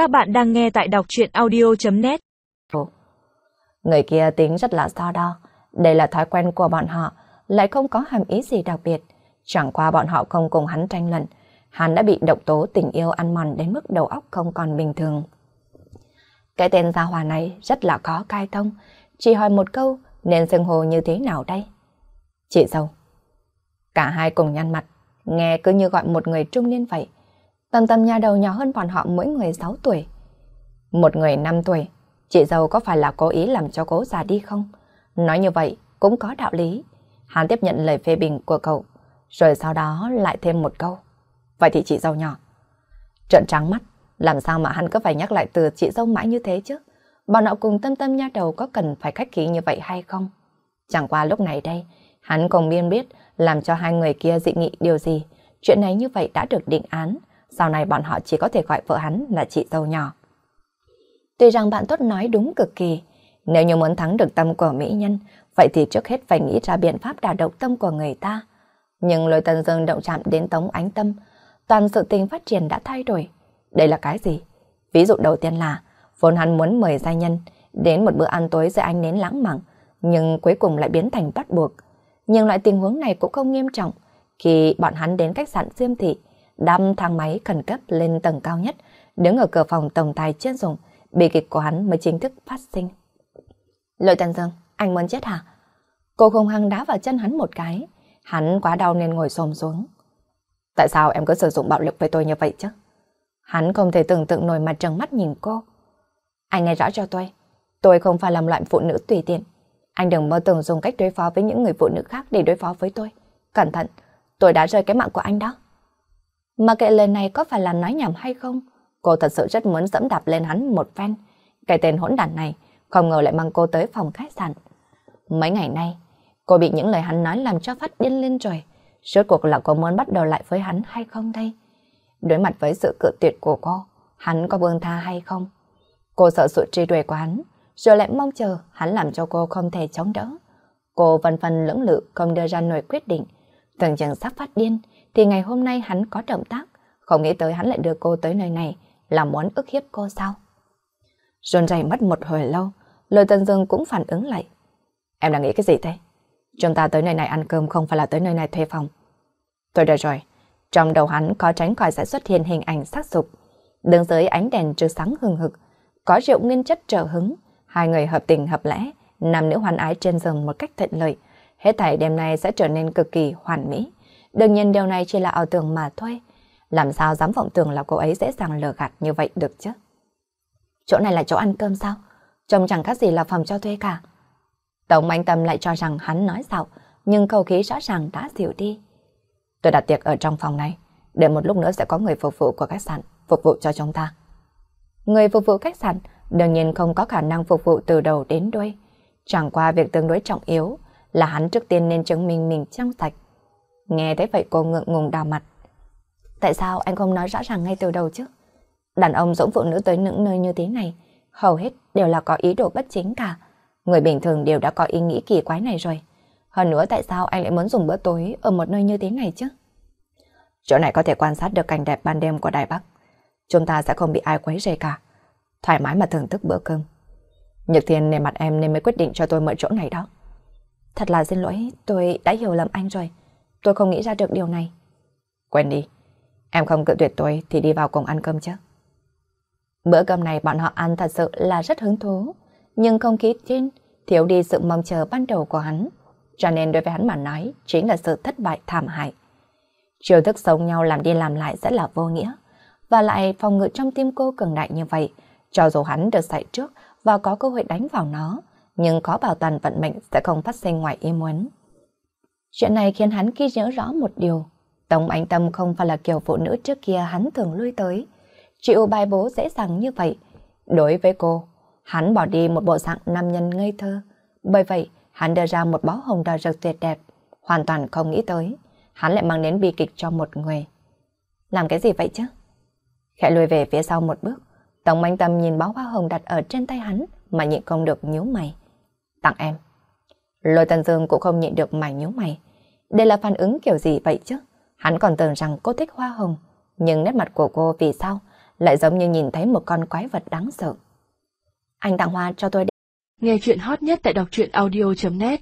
Các bạn đang nghe tại đọc chuyện audio.net Người kia tính rất là so đo. Đây là thói quen của bọn họ, lại không có hàm ý gì đặc biệt. Chẳng qua bọn họ không cùng hắn tranh luận. Hắn đã bị độc tố tình yêu ăn mòn đến mức đầu óc không còn bình thường. Cái tên gia hòa này rất là có cai thông. Chỉ hỏi một câu, nên xưng hồ như thế nào đây? Chị dâu. Cả hai cùng nhăn mặt, nghe cứ như gọi một người trung niên vậy. Tâm tầm nhà đầu nhỏ hơn bọn họ mỗi người 6 tuổi. Một người 5 tuổi, chị dâu có phải là cố ý làm cho cố già đi không? Nói như vậy cũng có đạo lý. Hắn tiếp nhận lời phê bình của cậu, rồi sau đó lại thêm một câu. Vậy thì chị dâu nhỏ. Trận trắng mắt, làm sao mà hắn cứ phải nhắc lại từ chị dâu mãi như thế chứ? Bọn họ cùng tâm tâm nha đầu có cần phải khách khí như vậy hay không? Chẳng qua lúc này đây, hắn còn biên biết làm cho hai người kia dị nghị điều gì. Chuyện này như vậy đã được định án, sau này bọn họ chỉ có thể gọi vợ hắn là chị dâu nhỏ. Tuy rằng bạn tốt nói đúng cực kỳ, nếu như muốn thắng được tâm của mỹ nhân, vậy thì trước hết phải nghĩ ra biện pháp đả động tâm của người ta. Nhưng lôi tần dương động chạm đến tống ánh tâm, toàn sự tình phát triển đã thay đổi. Đây là cái gì? Ví dụ đầu tiên là, vốn hắn muốn mời gia nhân đến một bữa ăn tối giữa anh nến lãng mạn, nhưng cuối cùng lại biến thành bắt buộc. Nhưng loại tình huống này cũng không nghiêm trọng. Khi bọn hắn đến khách sạn Diêm Thị, đâm thang máy khẩn cấp lên tầng cao nhất, đứng ở cửa phòng tổng tài chuyên dùng, bi kịch của hắn mới chính thức phát sinh. Lôi Tần Dương, anh muốn chết hả? Cô không hăng đá vào chân hắn một cái, hắn quá đau nên ngồi xồm xuống. Tại sao em cứ sử dụng bạo lực với tôi như vậy chứ? Hắn không thể tưởng tượng nổi mặt trừng mắt nhìn cô. Anh nghe rõ cho tôi, tôi không phải là loại phụ nữ tùy tiện. Anh đừng mơ tưởng dùng cách đối phó với những người phụ nữ khác để đối phó với tôi. Cẩn thận, tôi đã rơi cái mạng của anh đó. Mà kệ lời này có phải là nói nhảm hay không? Cô thật sự rất muốn dẫm đạp lên hắn một phen. Cái tên hỗn đản này không ngờ lại mang cô tới phòng khách sạn. Mấy ngày nay, cô bị những lời hắn nói làm cho phát điên lên rồi. Rốt cuộc là cô muốn bắt đầu lại với hắn hay không đây? Đối mặt với sự cự tuyệt của cô, hắn có buông tha hay không? Cô sợ sự truy đuổi của hắn, rồi lại mong chờ hắn làm cho cô không thể chống đỡ. Cô vân vân lưỡng lự không đưa ra nổi quyết định. Tưởng chừng sắp phát điên, thì ngày hôm nay hắn có động tác, không nghĩ tới hắn lại đưa cô tới nơi này là muốn ức hiếp cô sao? Rôn rầy mất một hồi lâu, lời Tân Dương cũng phản ứng lại. Em đang nghĩ cái gì thế? Chúng ta tới nơi này ăn cơm không phải là tới nơi này thuê phòng. Tôi được rồi, trong đầu hắn có tránh khỏi sẽ xuất hiện hình ảnh sắc dục. Đứng dưới ánh đèn trưa sáng hừng hực, có rượu nguyên chất trợ hứng, hai người hợp tình hợp lẽ, nam nữ hoàn ái trên giường một cách thuận lợi. Hết thảy đêm nay sẽ trở nên cực kỳ hoàn mỹ. Đương nhiên điều này chỉ là ảo tưởng mà thôi. Làm sao dám vọng tưởng là cô ấy dễ dàng lừa gạt như vậy được chứ? Chỗ này là chỗ ăn cơm sao? Trông chẳng khác gì là phòng cho thuê cả. Tổng anh Tâm lại cho rằng hắn nói xạo, nhưng khẩu khí rõ ràng đã dịu đi. Tôi đặt tiệc ở trong phòng này, để một lúc nữa sẽ có người phục vụ của khách sạn phục vụ cho chúng ta. Người phục vụ khách sạn đương nhiên không có khả năng phục vụ từ đầu đến đuôi. Chẳng qua việc tương đối trọng yếu là hắn trước tiên nên chứng minh mình trong sạch. Nghe thấy vậy cô ngượng ngùng đào mặt. Tại sao anh không nói rõ ràng ngay từ đầu chứ? Đàn ông dỗ phụ nữ tới những nơi như thế này, hầu hết đều là có ý đồ bất chính cả. Người bình thường đều đã có ý nghĩ kỳ quái này rồi. Hơn nữa tại sao anh lại muốn dùng bữa tối ở một nơi như thế này chứ? Chỗ này có thể quan sát được cảnh đẹp ban đêm của Đài Bắc. Chúng ta sẽ không bị ai quấy rầy cả. Thoải mái mà thưởng thức bữa cơm. Nhật Thiên nề mặt em nên mới quyết định cho tôi mở chỗ này đó. Thật là xin lỗi, tôi đã hiểu lầm anh rồi. Tôi không nghĩ ra được điều này. Quên đi. Em không cự tuyệt tôi thì đi vào cùng ăn cơm chứ. Bữa cơm này bọn họ ăn thật sự là rất hứng thú. Nhưng không khí trên thiếu đi sự mong chờ ban đầu của hắn. Cho nên đối với hắn mà nói chính là sự thất bại thảm hại. Chiều thức sống nhau làm đi làm lại sẽ là vô nghĩa. Và lại phòng ngự trong tim cô cường đại như vậy. Cho dù hắn được dạy trước và có cơ hội đánh vào nó, nhưng có bảo toàn vận mệnh sẽ không phát sinh ngoài ý muốn. Chuyện này khiến hắn ghi nhớ rõ một điều. Tống Anh Tâm không phải là kiểu phụ nữ trước kia hắn thường lui tới. Chịu bài bố dễ dàng như vậy. Đối với cô, hắn bỏ đi một bộ dạng nam nhân ngây thơ. Bởi vậy, hắn đưa ra một bó hồng đào rực tuyệt đẹp. Hoàn toàn không nghĩ tới. Hắn lại mang đến bi kịch cho một người. Làm cái gì vậy chứ? Khẽ lùi về phía sau một bước. Tống Anh Tâm nhìn bó hoa hồng đặt ở trên tay hắn mà nhịn không được nhíu mày. Tặng em. Lôi Tần Dương cũng không nhịn được mày nhíu mày. Đây là phản ứng kiểu gì vậy chứ? Hắn còn tưởng rằng cô thích hoa hồng, nhưng nét mặt của cô vì sao lại giống như nhìn thấy một con quái vật đáng sợ. Anh tặng hoa cho tôi đi. Nghe chuyện hot nhất tại đọc truyện audio.net